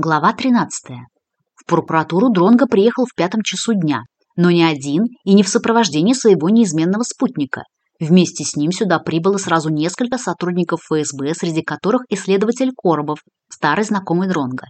Глава 13. В прокуратуру Дронго приехал в пятом часу дня, но не один и не в сопровождении своего неизменного спутника. Вместе с ним сюда прибыло сразу несколько сотрудников ФСБ, среди которых исследователь Коробов, старый знакомый Дронго.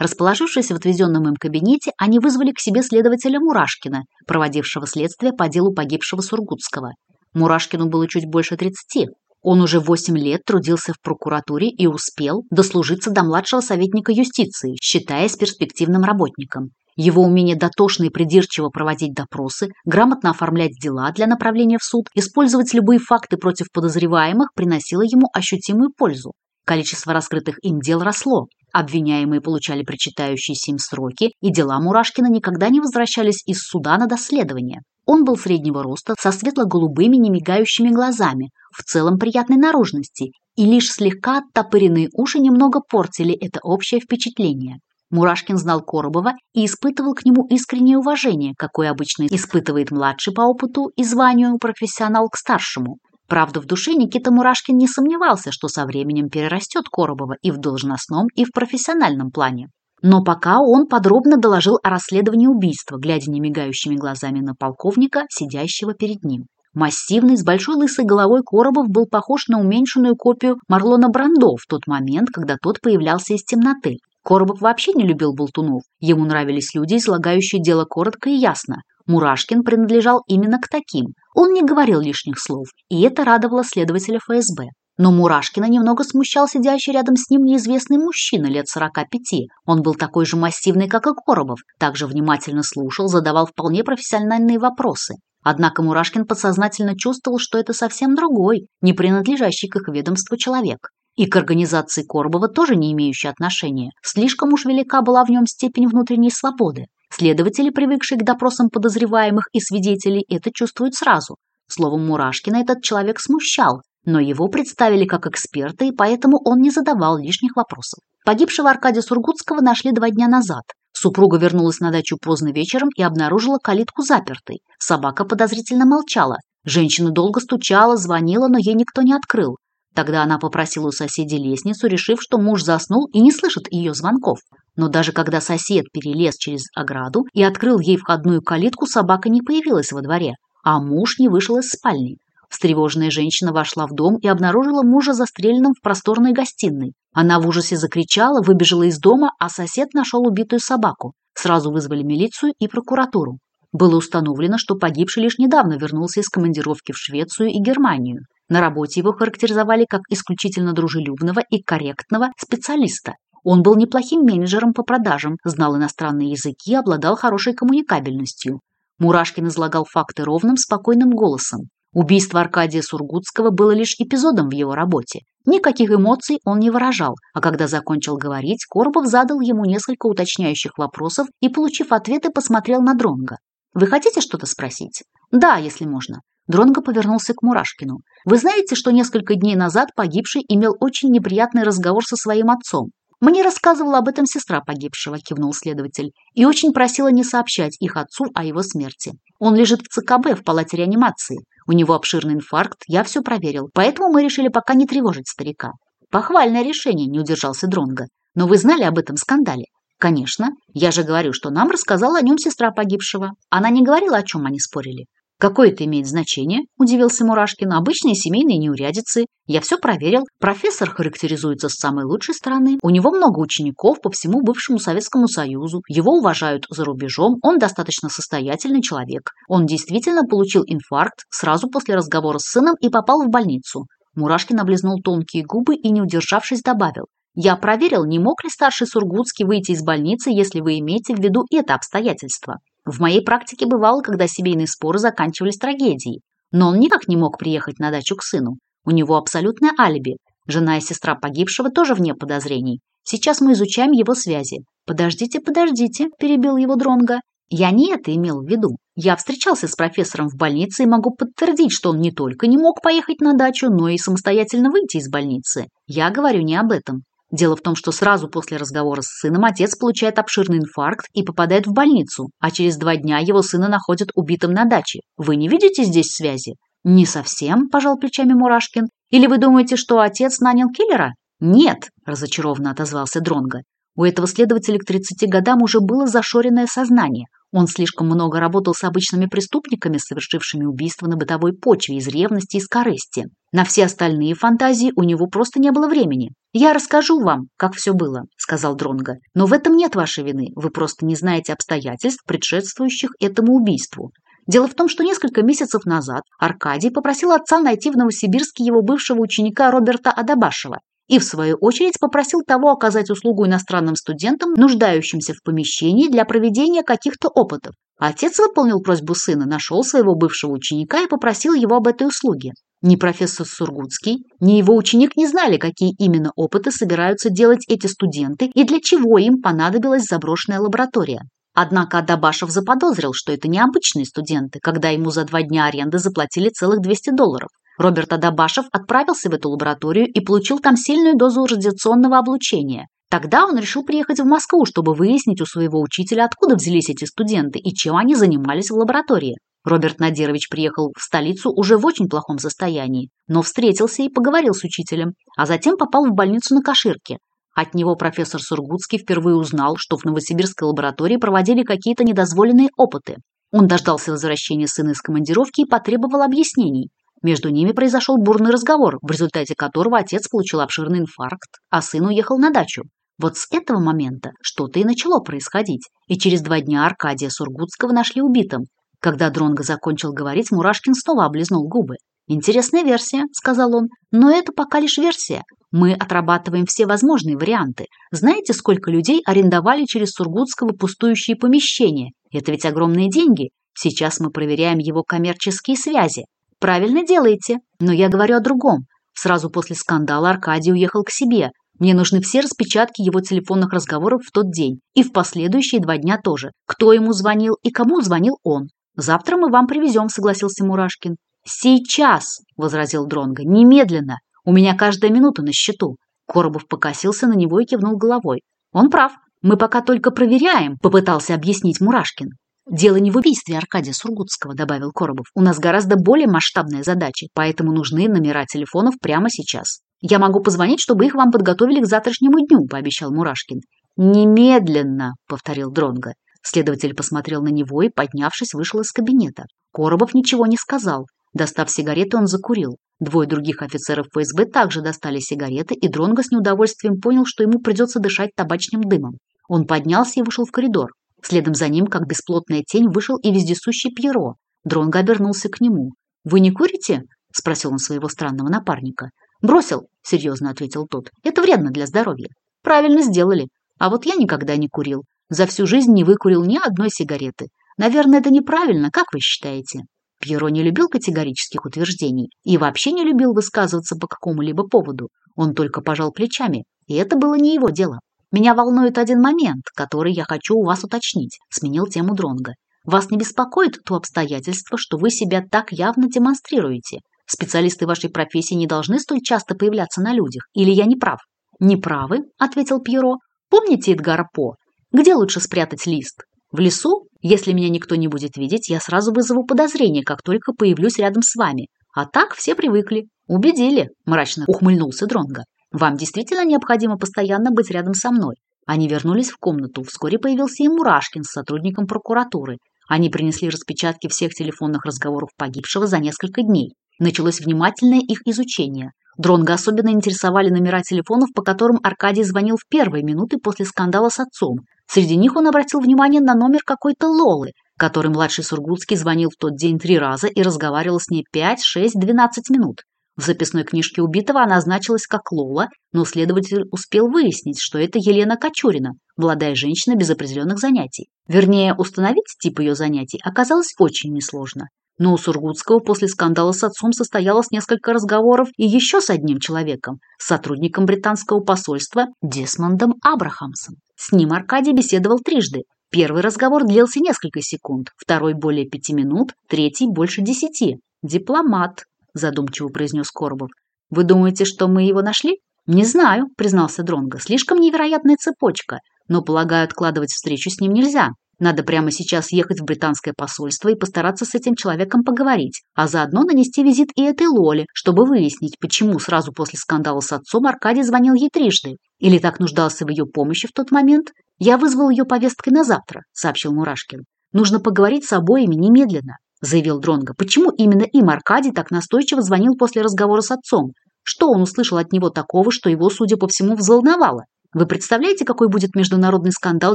Расположившись в отведенном им кабинете, они вызвали к себе следователя Мурашкина, проводившего следствие по делу погибшего Сургутского. Мурашкину было чуть больше 30, он уже восемь лет трудился в прокуратуре и успел дослужиться до младшего советника юстиции, считаясь перспективным работником. Его умение дотошно и придирчиво проводить допросы, грамотно оформлять дела для направления в суд, использовать любые факты против подозреваемых приносило ему ощутимую пользу. Количество раскрытых им дел росло, обвиняемые получали причитающиеся им сроки, и дела Мурашкина никогда не возвращались из суда на доследование. Он был среднего роста, со светло-голубыми немигающими глазами, в целом приятной наружности, и лишь слегка оттопыренные уши немного портили это общее впечатление. Мурашкин знал Коробова и испытывал к нему искреннее уважение, какое обычно испытывает младший по опыту и званию профессионал к старшему. Правда, в душе Никита Мурашкин не сомневался, что со временем перерастет Коробова и в должностном, и в профессиональном плане. Но пока он подробно доложил о расследовании убийства, глядя немигающими глазами на полковника, сидящего перед ним. Массивный, с большой лысой головой Коробов был похож на уменьшенную копию Марлона Брандо в тот момент, когда тот появлялся из темноты. Коробов вообще не любил болтунов. Ему нравились люди, излагающие дело коротко и ясно. Мурашкин принадлежал именно к таким. Он не говорил лишних слов, и это радовало следователя ФСБ. Но Мурашкина немного смущал сидящий рядом с ним неизвестный мужчина лет сорока пяти. Он был такой же массивный, как и Коробов, также внимательно слушал, задавал вполне профессиональные вопросы. Однако Мурашкин подсознательно чувствовал, что это совсем другой, не принадлежащий к их ведомству человек. И к организации Коробова тоже не имеющий отношения. Слишком уж велика была в нем степень внутренней свободы. Следователи, привыкшие к допросам подозреваемых и свидетелей, это чувствуют сразу. Словом, Мурашкина этот человек смущал, но его представили как эксперта, и поэтому он не задавал лишних вопросов. Погибшего Аркадия Сургутского нашли два дня назад. Супруга вернулась на дачу поздно вечером и обнаружила калитку запертой. Собака подозрительно молчала. Женщина долго стучала, звонила, но ей никто не открыл. Тогда она попросила у соседей лестницу, решив, что муж заснул и не слышит ее звонков. Но даже когда сосед перелез через ограду и открыл ей входную калитку, собака не появилась во дворе, а муж не вышел из спальни. Встревоженная женщина вошла в дом и обнаружила мужа застреленным в просторной гостиной. Она в ужасе закричала, выбежала из дома, а сосед нашел убитую собаку. Сразу вызвали милицию и прокуратуру. Было установлено, что погибший лишь недавно вернулся из командировки в Швецию и Германию. На работе его характеризовали как исключительно дружелюбного и корректного специалиста. Он был неплохим менеджером по продажам, знал иностранные языки, обладал хорошей коммуникабельностью. Мурашкин излагал факты ровным, спокойным голосом. Убийство Аркадия Сургутского было лишь эпизодом в его работе. Никаких эмоций он не выражал, а когда закончил говорить, Корбов задал ему несколько уточняющих вопросов и, получив ответы, посмотрел на Дронга. «Вы хотите что-то спросить?» «Да, если можно». Дронго повернулся к Мурашкину. «Вы знаете, что несколько дней назад погибший имел очень неприятный разговор со своим отцом? Мне рассказывала об этом сестра погибшего, кивнул следователь, и очень просила не сообщать их отцу о его смерти. Он лежит в ЦКБ в палате реанимации. У него обширный инфаркт, я все проверил, поэтому мы решили пока не тревожить старика. Похвальное решение, не удержался Дронга. Но вы знали об этом скандале? Конечно, я же говорю, что нам рассказала о нем сестра погибшего. Она не говорила, о чем они спорили. Какое это имеет значение? Удивился Мурашкин. Обычные семейные неурядицы. Я все проверил. Профессор характеризуется с самой лучшей стороны. У него много учеников по всему бывшему Советскому Союзу. Его уважают за рубежом. Он достаточно состоятельный человек. Он действительно получил инфаркт сразу после разговора с сыном и попал в больницу. Мурашкин облизнул тонкие губы и, не удержавшись, добавил. Я проверил, не мог ли старший Сургутский выйти из больницы, если вы имеете в виду это обстоятельство. В моей практике бывало, когда семейные споры заканчивались трагедией, но он никак не мог приехать на дачу к сыну. У него абсолютное алиби. Жена и сестра погибшего тоже вне подозрений. Сейчас мы изучаем его связи. Подождите, подождите, перебил его Дронга. Я не это имел в виду. Я встречался с профессором в больнице и могу подтвердить, что он не только не мог поехать на дачу, но и самостоятельно выйти из больницы. Я говорю не об этом. Дело в том, что сразу после разговора с сыном отец получает обширный инфаркт и попадает в больницу, а через два дня его сына находят убитым на даче. Вы не видите здесь связи? Не совсем, пожал плечами Мурашкин. Или вы думаете, что отец нанял киллера? Нет, разочарованно отозвался Дронга. У этого следователя к 30 годам уже было зашоренное сознание. Он слишком много работал с обычными преступниками, совершившими убийство на бытовой почве из ревности и скорости. На все остальные фантазии у него просто не было времени. «Я расскажу вам, как все было», — сказал Дронго. «Но в этом нет вашей вины. Вы просто не знаете обстоятельств, предшествующих этому убийству. Дело в том, что несколько месяцев назад Аркадий попросил отца найти в Новосибирске его бывшего ученика Роберта Адабашева и, в свою очередь, попросил того оказать услугу иностранным студентам, нуждающимся в помещении для проведения каких-то опытов. Отец выполнил просьбу сына, нашел своего бывшего ученика и попросил его об этой услуге. Ни профессор Сургутский, ни его ученик не знали, какие именно опыты собираются делать эти студенты и для чего им понадобилась заброшенная лаборатория. Однако Адабашев заподозрил, что это необычные студенты, когда ему за два дня аренды заплатили целых 200 долларов. Роберт Адабашев отправился в эту лабораторию и получил там сильную дозу радиационного облучения. Тогда он решил приехать в Москву, чтобы выяснить у своего учителя, откуда взялись эти студенты и чем они занимались в лаборатории. Роберт Надирович приехал в столицу уже в очень плохом состоянии, но встретился и поговорил с учителем, а затем попал в больницу на Каширке. От него профессор Сургутский впервые узнал, что в Новосибирской лаборатории проводили какие-то недозволенные опыты. Он дождался возвращения сына из командировки и потребовал объяснений. Между ними произошел бурный разговор, в результате которого отец получил обширный инфаркт, а сын уехал на дачу. Вот с этого момента что-то и начало происходить, и через два дня Аркадия Сургутского нашли убитым. Когда Дронго закончил говорить, Мурашкин снова облизнул губы. «Интересная версия», — сказал он, — «но это пока лишь версия. Мы отрабатываем все возможные варианты. Знаете, сколько людей арендовали через Сургутского пустующие помещения? Это ведь огромные деньги. Сейчас мы проверяем его коммерческие связи. Правильно делаете, но я говорю о другом. Сразу после скандала Аркадий уехал к себе. Мне нужны все распечатки его телефонных разговоров в тот день и в последующие два дня тоже. Кто ему звонил и кому звонил он. Завтра мы вам привезем, согласился Мурашкин. Сейчас, возразил Дронга, немедленно. У меня каждая минута на счету. Коробов покосился на него и кивнул головой. Он прав. Мы пока только проверяем, попытался объяснить Мурашкин. Дело не в убийстве Аркадия Сургутского, добавил Коробов. У нас гораздо более масштабная задача, поэтому нужны номера телефонов прямо сейчас. Я могу позвонить, чтобы их вам подготовили к завтрашнему дню, пообещал Мурашкин. Немедленно, повторил Дронга. Следователь посмотрел на него и, поднявшись, вышел из кабинета. Коробов ничего не сказал. Достав сигареты, он закурил. Двое других офицеров ФСБ также достали сигареты, и Дронго с неудовольствием понял, что ему придется дышать табачным дымом. Он поднялся и вышел в коридор. Следом за ним, как бесплотная тень, вышел и вездесущий Пьеро. Дронго обернулся к нему. «Вы не курите?» – спросил он своего странного напарника. «Бросил», – серьезно ответил тот. «Это вредно для здоровья». «Правильно сделали. А вот я никогда не курил. За всю жизнь не выкурил ни одной сигареты. Наверное, это неправильно, как вы считаете?» Пьеро не любил категорических утверждений и вообще не любил высказываться по какому-либо поводу. Он только пожал плечами, и это было не его дело. Меня волнует один момент, который я хочу у вас уточнить», – сменил тему Дронга. «Вас не беспокоит то обстоятельство, что вы себя так явно демонстрируете? Специалисты вашей профессии не должны столь часто появляться на людях, или я не прав?» «Не правы», – ответил Пьеро. «Помните Эдгара По? Где лучше спрятать лист? В лесу? Если меня никто не будет видеть, я сразу вызову подозрение, как только появлюсь рядом с вами. А так все привыкли. Убедили», – мрачно ухмыльнулся Дронга. Вам действительно необходимо постоянно быть рядом со мной. Они вернулись в комнату. Вскоре появился и Мурашкин с сотрудником прокуратуры. Они принесли распечатки всех телефонных разговоров погибшего за несколько дней. Началось внимательное их изучение. Дронга особенно интересовали номера телефонов, по которым Аркадий звонил в первые минуты после скандала с отцом. Среди них он обратил внимание на номер какой-то Лолы, который младший Сургутский звонил в тот день три раза и разговаривал с ней 5, 6, 12 минут. В записной книжке убитого она значилась как Лола, но следователь успел выяснить, что это Елена Кочурина, молодая женщина без определенных занятий. Вернее, установить тип ее занятий оказалось очень несложно. Но у Сургутского после скандала с отцом состоялось несколько разговоров и еще с одним человеком, сотрудником британского посольства Десмондом Абрахамсом. С ним Аркадий беседовал трижды. Первый разговор длился несколько секунд, второй более пяти минут, третий больше десяти. Дипломат, задумчиво произнес Корбов. Вы думаете, что мы его нашли? Не знаю, признался Дронго. Слишком невероятная цепочка, но, полагаю, откладывать встречу с ним нельзя. Надо прямо сейчас ехать в британское посольство и постараться с этим человеком поговорить, а заодно нанести визит и этой Лоле, чтобы выяснить, почему сразу после скандала с отцом Аркадий звонил ей трижды. Или так нуждался в ее помощи в тот момент? Я вызвал ее повесткой на завтра, сообщил Мурашкин. Нужно поговорить с обоими немедленно заявил Дронга. Почему именно им Аркадий так настойчиво звонил после разговора с отцом? Что он услышал от него такого, что его, судя по всему, взволновало? Вы представляете, какой будет международный скандал,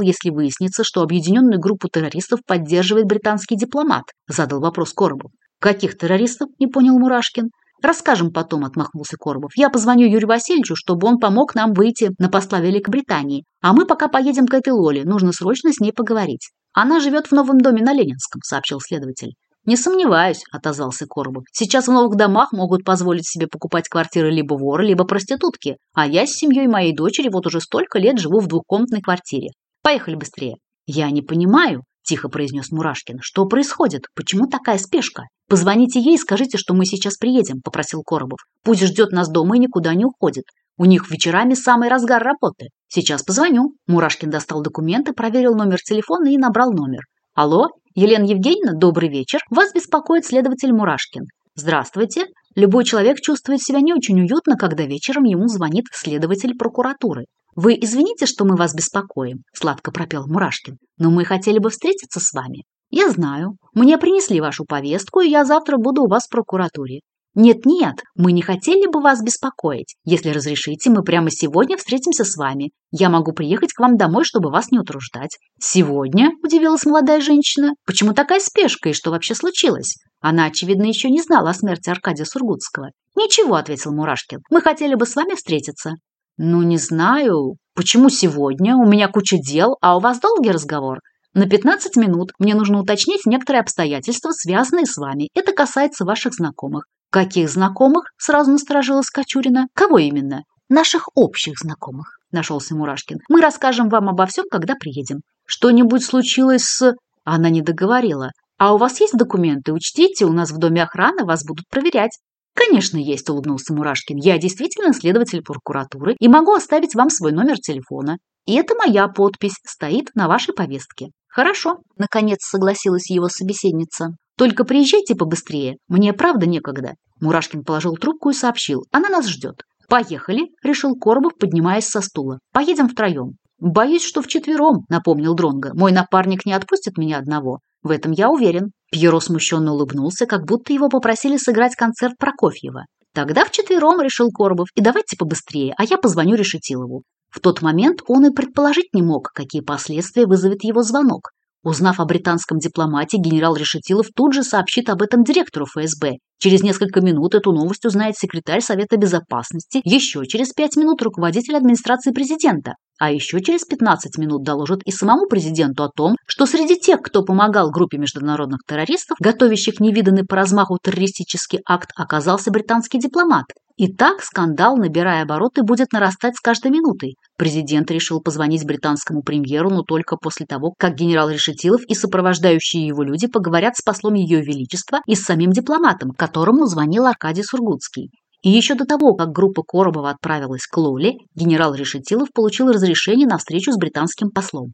если выяснится, что объединенную группу террористов поддерживает британский дипломат? Задал вопрос Коробов. Каких террористов? Не понял Мурашкин. Расскажем потом, отмахнулся Коробов. Я позвоню Юрию Васильевичу, чтобы он помог нам выйти на посла Великобритании. А мы пока поедем к этой Лоле, нужно срочно с ней поговорить. Она живет в новом доме на Ленинском, сообщил следователь. «Не сомневаюсь», – отозвался Корбу. «Сейчас в новых домах могут позволить себе покупать квартиры либо воры, либо проститутки, а я с семьей моей дочери вот уже столько лет живу в двухкомнатной квартире. Поехали быстрее». «Я не понимаю», – тихо произнес Мурашкин. «Что происходит? Почему такая спешка?» «Позвоните ей и скажите, что мы сейчас приедем», – попросил Коробов. «Пусть ждет нас дома и никуда не уходит. У них вечерами самый разгар работы. Сейчас позвоню». Мурашкин достал документы, проверил номер телефона и набрал номер. «Алло, Елена Евгеньевна, добрый вечер. Вас беспокоит следователь Мурашкин. Здравствуйте. Любой человек чувствует себя не очень уютно, когда вечером ему звонит следователь прокуратуры. «Вы извините, что мы вас беспокоим», – сладко пропел Мурашкин, – «но мы хотели бы встретиться с вами». «Я знаю. Мне принесли вашу повестку, и я завтра буду у вас в прокуратуре. «Нет-нет, мы не хотели бы вас беспокоить. Если разрешите, мы прямо сегодня встретимся с вами. Я могу приехать к вам домой, чтобы вас не утруждать». «Сегодня?» – удивилась молодая женщина. «Почему такая спешка и что вообще случилось?» Она, очевидно, еще не знала о смерти Аркадия Сургутского. «Ничего», – ответил Мурашкин. «Мы хотели бы с вами встретиться». «Ну, не знаю. Почему сегодня? У меня куча дел, а у вас долгий разговор?» На 15 минут мне нужно уточнить некоторые обстоятельства, связанные с вами. Это касается ваших знакомых. Каких знакомых? Сразу насторожилась Качурина. Кого именно? Наших общих знакомых, нашелся Мурашкин. Мы расскажем вам обо всем, когда приедем. Что-нибудь случилось с... Она не договорила. А у вас есть документы? Учтите, у нас в доме охраны вас будут проверять. «Конечно есть», — улыбнулся Мурашкин. «Я действительно следователь прокуратуры и могу оставить вам свой номер телефона. И это моя подпись стоит на вашей повестке». «Хорошо», — наконец согласилась его собеседница. Только приезжайте побыстрее, мне правда некогда». Мурашкин положил трубку и сообщил. «Она нас ждет». «Поехали», — решил Коробов, поднимаясь со стула. «Поедем втроем». «Боюсь, что вчетвером», — напомнил Дронго. «Мой напарник не отпустит меня одного. В этом я уверен». Пьеро смущенно улыбнулся, как будто его попросили сыграть концерт Прокофьева. «Тогда вчетвером», — решил Коробов, — «и давайте побыстрее, а я позвоню Решетилову». В тот момент он и предположить не мог, какие последствия вызовет его звонок. Узнав о британском дипломате, генерал Решетилов тут же сообщит об этом директору ФСБ. Через несколько минут эту новость узнает секретарь Совета Безопасности, еще через пять минут руководитель администрации президента, а еще через 15 минут доложит и самому президенту о том, что среди тех, кто помогал группе международных террористов, готовящих невиданный по размаху террористический акт, оказался британский дипломат. И так скандал, набирая обороты, будет нарастать с каждой минутой. Президент решил позвонить британскому премьеру, но только после того, как генерал Решетилов и сопровождающие его люди поговорят с послом Ее Величества и с самим дипломатом, которому звонил Аркадий Сургутский. И еще до того, как группа Коробова отправилась к Лоле, генерал Решетилов получил разрешение на встречу с британским послом.